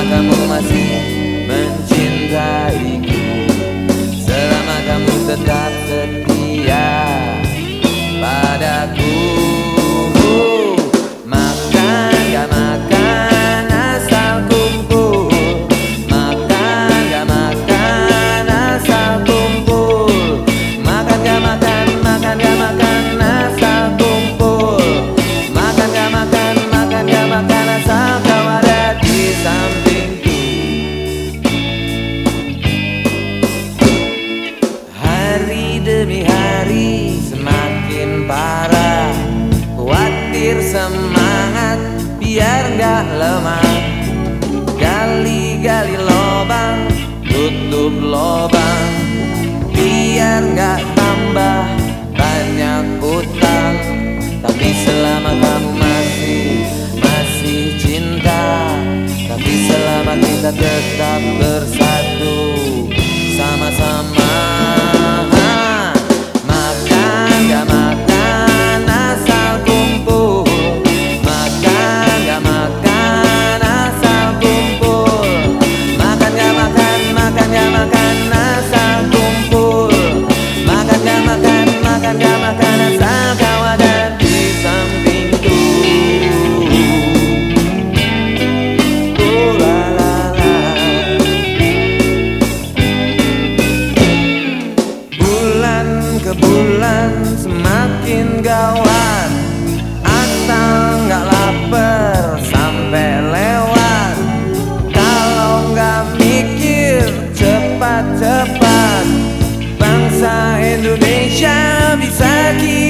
Hagamos parah Khawatir semangat biar gak lemah. Gali-gali lobang, tutup lobang. Biar gak tambah banyak utang. Tapi selama kamu masih, masih cinta Tapi selama kita tetap bersama bulan semakin gawat. Asal nggak lapar sampai lewat. Kalau nggak mikir cepat-cepat. Bangsa Indonesia bisa kiamat